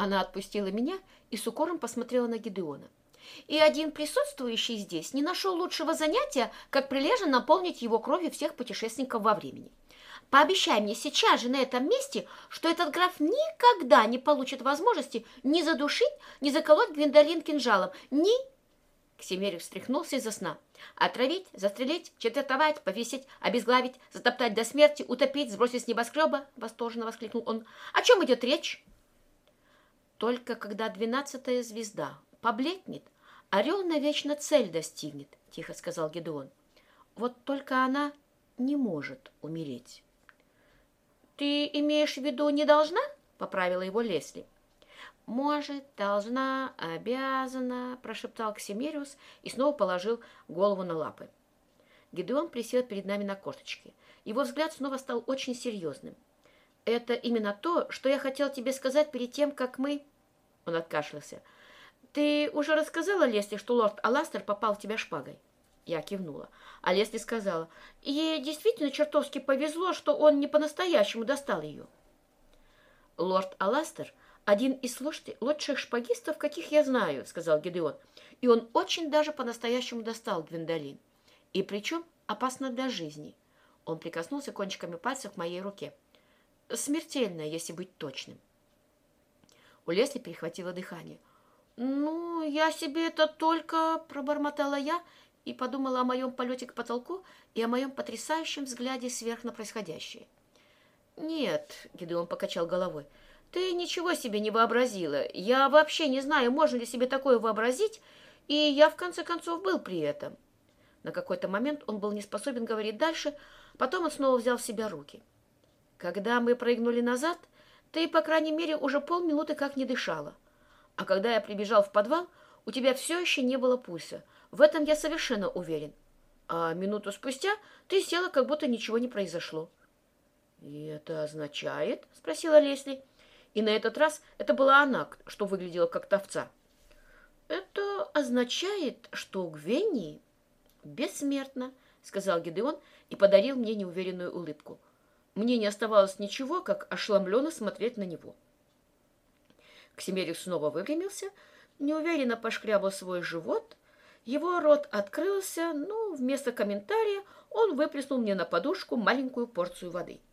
Она отпустила меня и с укором посмотрела на Гидеона. И один присутствующий здесь не нашел лучшего занятия, как прилежно наполнить его кровью всех путешественников во времени. Пообещай мне сейчас же на этом месте, что этот граф никогда не получит возможности ни задушить, ни заколоть Гвиндолин кинжалом, ни... Ксимерик встряхнулся из-за сна. Отравить, застрелить, четвертовать, повесить, обезглавить, затоптать до смерти, утопить, сбросить с небоскреба, восторженно воскликнул он. О чем идет речь? Только когда двенадцатая звезда побледнет, орел навечно цель достигнет, тихо сказал Гедеон. Вот только она не может умереть. Ты имеешь в виду не должна? Поправила его Лесли. «Может, должна, обязана», – прошептал Ксимериус и снова положил голову на лапы. Гедеон присел перед нами на корточки. Его взгляд снова стал очень серьезным. «Это именно то, что я хотел тебе сказать перед тем, как мы...» Он откашлялся. «Ты уже рассказала Лесли, что лорд Аластер попал в тебя шпагой?» Я кивнула. А Лесли сказала, ей действительно чертовски повезло, что он не по-настоящему достал ее. Лорд Аластер один из лучших шпагистов, каких я знаю, сказал Гедеон. И он очень даже по-настоящему достал Гвиндолин. И причем опасно для жизни. Он прикоснулся кончиками пальцев к моей руке. Смертельно, если быть точным. У Лесли перехватило дыхание. «Ну, я себе это только...» — пробормотала я и подумала о моем полете к потолку и о моем потрясающем взгляде сверх на происходящее. «Нет», — Гидеон покачал головой, — ты ничего себе не вообразила. Я вообще не знаю, можно ли себе такое вообразить, и я в конце концов был при этом. На какой-то момент он был не способен говорить дальше, потом он снова взял в себя руки. Когда мы прыгнули назад, ты, по крайней мере, уже полминуты как не дышала. А когда я прибежал в подвал, у тебя все еще не было пульса. В этом я совершенно уверен. А минуту спустя ты села, как будто ничего не произошло. — И это означает? — спросила Лесли. И на этот раз это была она, что выглядела как тавца. «Это означает, что Гвенни бессмертна», — сказал Гедеон и подарил мне неуверенную улыбку. Мне не оставалось ничего, как ошеломленно смотреть на него. Ксимерик снова выпрямился, неуверенно пошкрябал свой живот. Его рот открылся, но вместо комментария он выплеснул мне на подушку маленькую порцию воды —